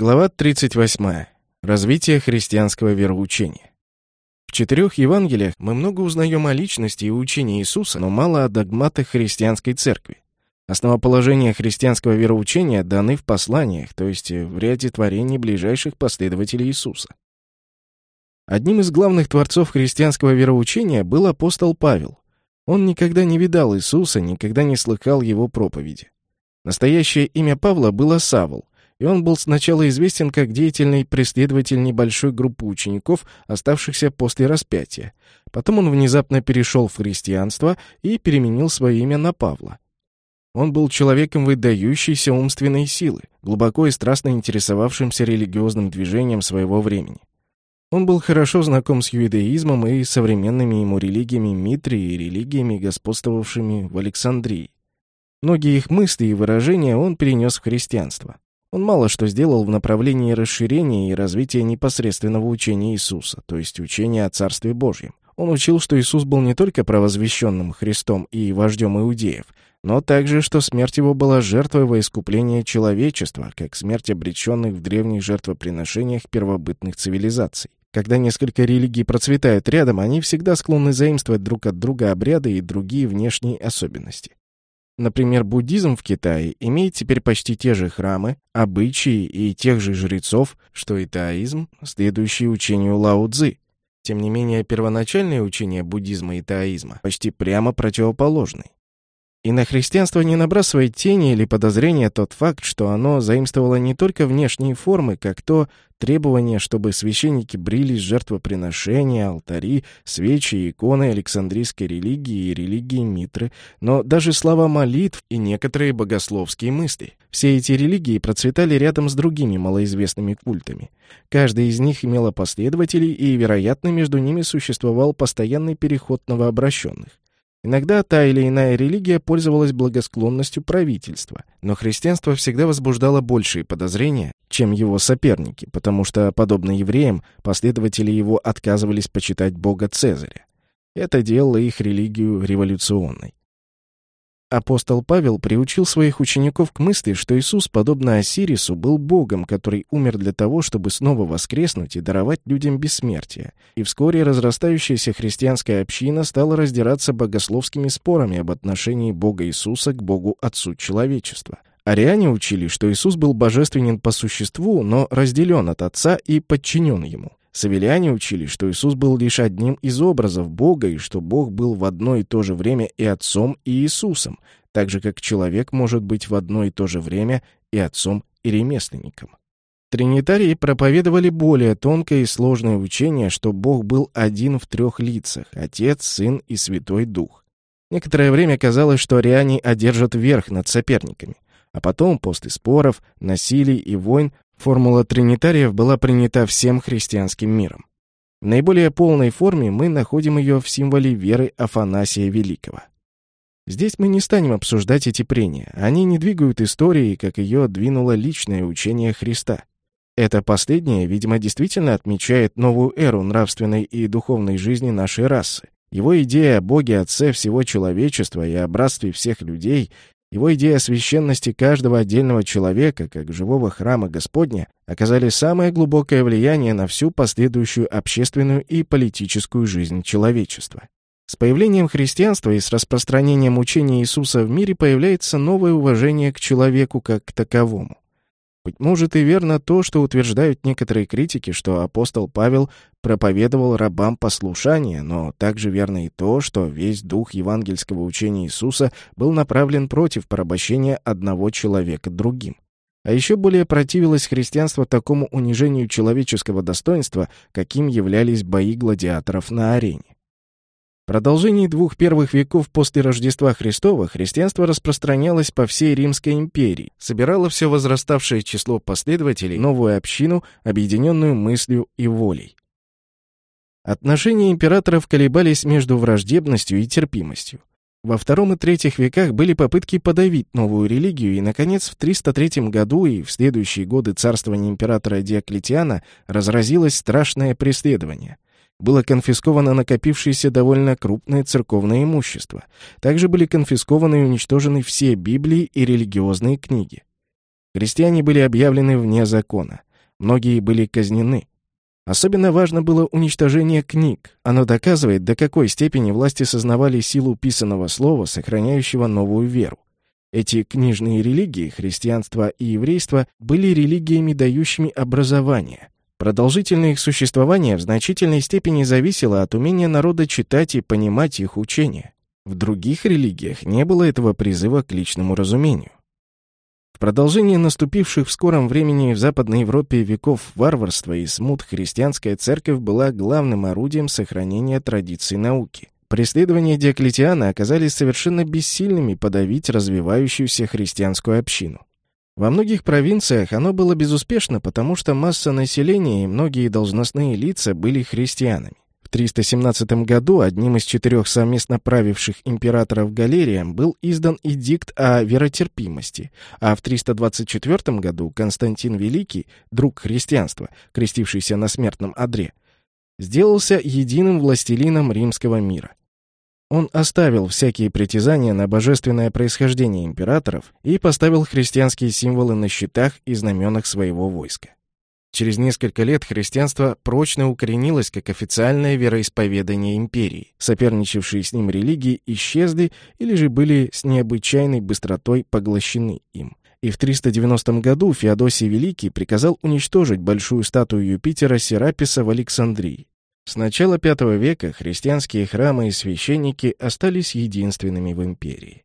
Глава 38. Развитие христианского вероучения. В четырех Евангелиях мы много узнаем о личности и учении Иисуса, но мало о догматах христианской церкви. Основоположения христианского вероучения даны в посланиях, то есть в ряде творений ближайших последователей Иисуса. Одним из главных творцов христианского вероучения был апостол Павел. Он никогда не видал Иисуса, никогда не слыхал его проповеди. Настоящее имя Павла было Савл, и он был сначала известен как деятельный преследователь небольшой группы учеников, оставшихся после распятия. Потом он внезапно перешел в христианство и переменил свое имя на Павла. Он был человеком выдающейся умственной силы, глубоко и страстно интересовавшимся религиозным движением своего времени. Он был хорошо знаком с иудаизмом и современными ему религиями Митрии и религиями, господствовавшими в Александрии. Многие их мысли и выражения он перенес в христианство. Он мало что сделал в направлении расширения и развития непосредственного учения Иисуса, то есть учения о Царстве Божьем. Он учил, что Иисус был не только провозвещенным Христом и вождем иудеев, но также, что смерть его была жертвой во искупление человечества, как смерть обреченных в древних жертвоприношениях первобытных цивилизаций. Когда несколько религий процветают рядом, они всегда склонны заимствовать друг от друга обряды и другие внешние особенности. Например, буддизм в Китае имеет теперь почти те же храмы, обычаи и тех же жрецов, что и таоизм, следующий учению Лао Цзы. Тем не менее, первоначальное учение буддизма и таоизма почти прямо противоположны. И на христианство не набрасывает тени или подозрения тот факт, что оно заимствовало не только внешние формы, как то требование, чтобы священники брились жертвоприношения, алтари, свечи иконы Александрийской религии и религии Митры, но даже слова молитв и некоторые богословские мысли. Все эти религии процветали рядом с другими малоизвестными культами. Каждая из них имела последователей, и, вероятно, между ними существовал постоянный переход новообращенных. Иногда та или иная религия пользовалась благосклонностью правительства, но христианство всегда возбуждало большие подозрения, чем его соперники, потому что, подобно евреям, последователи его отказывались почитать бога Цезаря. Это делало их религию революционной. Апостол Павел приучил своих учеников к мысли, что Иисус, подобно Осирису, был Богом, который умер для того, чтобы снова воскреснуть и даровать людям бессмертие. И вскоре разрастающаяся христианская община стала раздираться богословскими спорами об отношении Бога Иисуса к Богу Отцу человечества. Ариане учили, что Иисус был божественен по существу, но разделен от Отца и подчинен Ему. Савельяне учили, что Иисус был лишь одним из образов Бога, и что Бог был в одно и то же время и Отцом, и Иисусом, так же, как человек может быть в одно и то же время и Отцом, и ремесленником. Тринитарии проповедовали более тонкое и сложное учение, что Бог был один в трех лицах — Отец, Сын и Святой Дух. Некоторое время казалось, что ариане одержат верх над соперниками, а потом, после споров, насилий и войн, Формула тринитариев была принята всем христианским миром. В наиболее полной форме мы находим ее в символе веры Афанасия Великого. Здесь мы не станем обсуждать эти прения, они не двигают историей, как ее двинуло личное учение Христа. Это последнее, видимо, действительно отмечает новую эру нравственной и духовной жизни нашей расы. Его идея о Боге Отце всего человечества и о братстве всех людей его идея священности каждого отдельного человека, как живого храма Господня, оказали самое глубокое влияние на всю последующую общественную и политическую жизнь человечества. С появлением христианства и с распространением учения Иисуса в мире появляется новое уважение к человеку как к таковому. Быть может и верно то, что утверждают некоторые критики, что апостол Павел проповедовал рабам послушание, но также верно и то, что весь дух евангельского учения Иисуса был направлен против порабощения одного человека другим. А еще более противилось христианство такому унижению человеческого достоинства, каким являлись бои гладиаторов на арене продолжении двух первых веков после Рождества Христова христианство распространялось по всей Римской империи, собирало все возраставшее число последователей, новую общину, объединенную мыслью и волей. Отношения императоров колебались между враждебностью и терпимостью. Во втором и третьих веках были попытки подавить новую религию, и, наконец, в 303 году и в следующие годы царствования императора Диоклетиана разразилось страшное преследование – было конфисковано накопившееся довольно крупное церковное имущество. Также были конфискованы и уничтожены все Библии и религиозные книги. Христиане были объявлены вне закона. Многие были казнены. Особенно важно было уничтожение книг. Оно доказывает, до какой степени власти сознавали силу писанного слова, сохраняющего новую веру. Эти книжные религии, христианство и еврейство, были религиями, дающими образование. Продолжительное их существование в значительной степени зависело от умения народа читать и понимать их учения. В других религиях не было этого призыва к личному разумению. В продолжение наступивших в скором времени в Западной Европе веков варварства и смут христианская церковь была главным орудием сохранения традиций науки. Преследования Диоклетиана оказались совершенно бессильными подавить развивающуюся христианскую общину. Во многих провинциях оно было безуспешно, потому что масса населения и многие должностные лица были христианами. В 317 году одним из четырех совместно правивших императоров Галерием был издан эдикт о веротерпимости, а в 324 году Константин Великий, друг христианства, крестившийся на смертном одре, сделался единым властелином римского мира. Он оставил всякие притязания на божественное происхождение императоров и поставил христианские символы на щитах и знаменах своего войска. Через несколько лет христианство прочно укоренилось как официальное вероисповедание империи. Соперничавшие с ним религии исчезли или же были с необычайной быстротой поглощены им. И в 390 году Феодосий Великий приказал уничтожить большую статую Юпитера Сераписа в Александрии. С начала V века христианские храмы и священники остались единственными в империи.